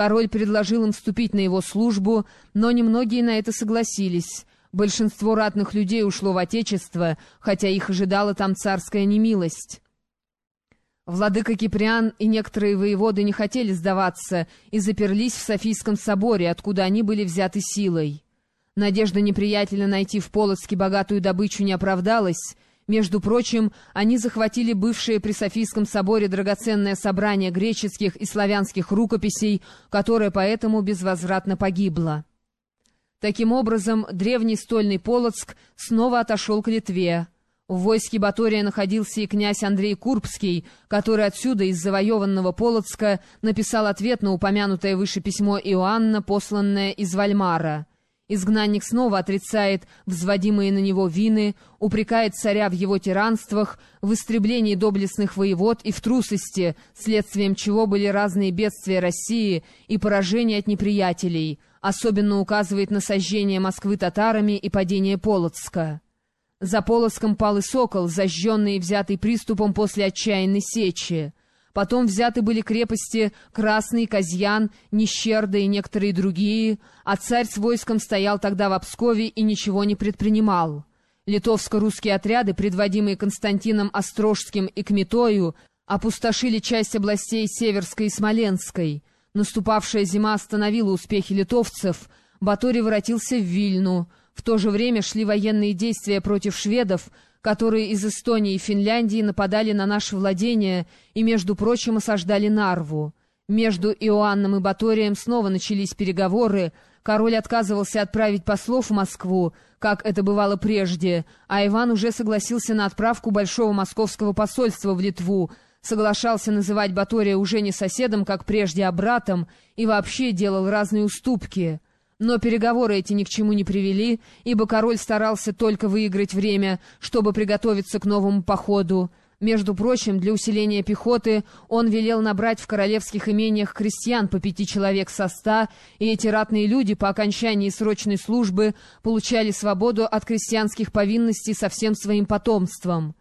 Король предложил им вступить на его службу, но немногие на это согласились. Большинство ратных людей ушло в Отечество, хотя их ожидала там царская немилость. Владыка Киприан и некоторые воеводы не хотели сдаваться и заперлись в Софийском соборе, откуда они были взяты силой. Надежда неприятеля найти в Полоцке богатую добычу не оправдалась. Между прочим, они захватили бывшее при Софийском соборе драгоценное собрание греческих и славянских рукописей, которое поэтому безвозвратно погибло. Таким образом, древний стольный Полоцк снова отошел к Литве. В войске Батория находился и князь Андрей Курбский, который отсюда, из завоеванного Полоцка, написал ответ на упомянутое выше письмо Иоанна, посланное из Вальмара. Изгнанник снова отрицает взводимые на него вины, упрекает царя в его тиранствах, в истреблении доблестных воевод и в трусости, следствием чего были разные бедствия России и поражения от неприятелей, особенно указывает на сожжение Москвы татарами и падение Полоцка. За Полоском пал и Сокол, зажженный и взятый приступом после отчаянной сечи. Потом взяты были крепости Красный, Казьян, Нищерда и некоторые другие, а царь с войском стоял тогда в Обскове и ничего не предпринимал. Литовско-русские отряды, предводимые Константином Острожским и Кметою, опустошили часть областей Северской и Смоленской. Наступавшая зима остановила успехи литовцев, Баторий воротился в Вильну — в то же время шли военные действия против шведов, которые из Эстонии и Финляндии нападали на наши владения и, между прочим, осаждали Нарву. Между Иоанном и Баторием снова начались переговоры, король отказывался отправить послов в Москву, как это бывало прежде, а Иван уже согласился на отправку большого московского посольства в Литву, соглашался называть Батория уже не соседом, как прежде, а братом, и вообще делал разные уступки. Но переговоры эти ни к чему не привели, ибо король старался только выиграть время, чтобы приготовиться к новому походу. Между прочим, для усиления пехоты он велел набрать в королевских имениях крестьян по пяти человек со ста, и эти ратные люди по окончании срочной службы получали свободу от крестьянских повинностей со всем своим потомством.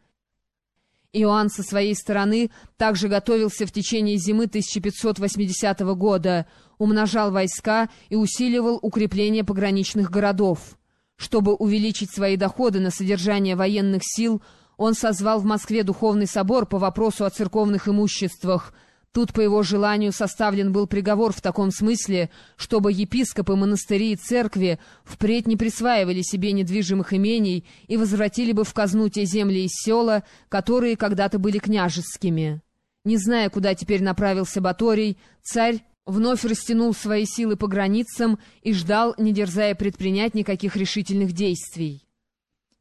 Иоанн со своей стороны также готовился в течение зимы 1580 года, умножал войска и усиливал укрепление пограничных городов. Чтобы увеличить свои доходы на содержание военных сил, он созвал в Москве духовный собор по вопросу о церковных имуществах – Тут по его желанию составлен был приговор в таком смысле, чтобы епископы, монастыри и церкви впредь не присваивали себе недвижимых имений и возвратили бы в казну те земли и села, которые когда-то были княжескими. Не зная, куда теперь направился Баторий, царь вновь растянул свои силы по границам и ждал, не дерзая предпринять никаких решительных действий.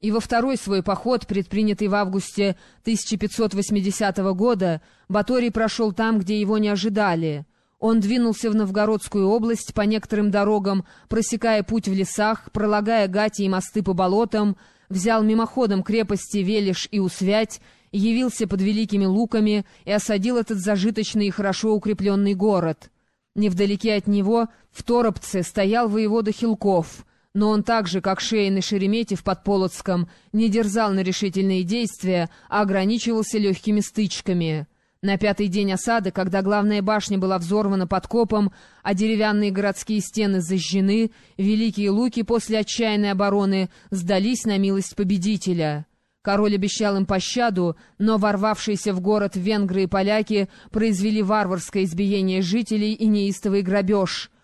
И во второй свой поход, предпринятый в августе 1580 года, Баторий прошел там, где его не ожидали. Он двинулся в Новгородскую область по некоторым дорогам, просекая путь в лесах, пролагая гати и мосты по болотам, взял мимоходом крепости Велиш и Усвять, явился под Великими Луками и осадил этот зажиточный и хорошо укрепленный город. Невдалеке от него, в Торопце, стоял воевода Хилков — но он так же, как Шейн и Шереметьев под Полоцком, не дерзал на решительные действия, а ограничивался легкими стычками. На пятый день осады, когда главная башня была взорвана подкопом, а деревянные городские стены зажжены, великие луки после отчаянной обороны сдались на милость победителя. Король обещал им пощаду, но ворвавшиеся в город венгры и поляки произвели варварское избиение жителей и неистовый грабеж —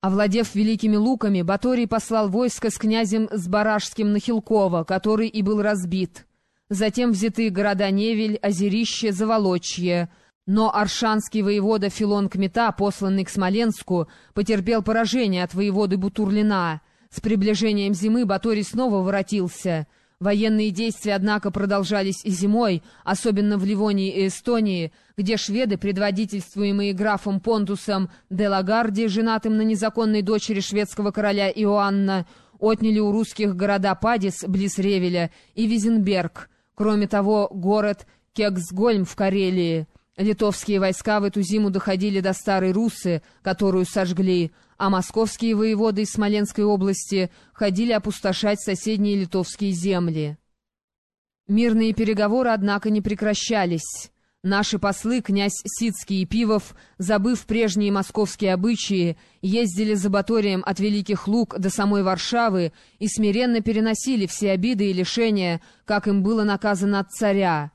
Овладев великими луками, Баторий послал войско с князем Сбаражским на Хилково, который и был разбит. Затем взяты города Невель, Озерище, Заволочье. Но аршанский воевода Филон Кмета, посланный к Смоленску, потерпел поражение от воеводы Бутурлина. С приближением зимы Баторий снова воротился — Военные действия, однако, продолжались и зимой, особенно в Ливонии и Эстонии, где шведы, предводительствуемые графом Понтусом де Лагарди, женатым на незаконной дочери шведского короля Иоанна, отняли у русских города Падис, близ Ревеля, и Визенберг, кроме того, город Кексгольм в Карелии — Литовские войска в эту зиму доходили до Старой Руссы, которую сожгли, а московские воеводы из Смоленской области ходили опустошать соседние литовские земли. Мирные переговоры, однако, не прекращались. Наши послы, князь Сицкий и Пивов, забыв прежние московские обычаи, ездили за Баторием от Великих Луг до самой Варшавы и смиренно переносили все обиды и лишения, как им было наказано от царя.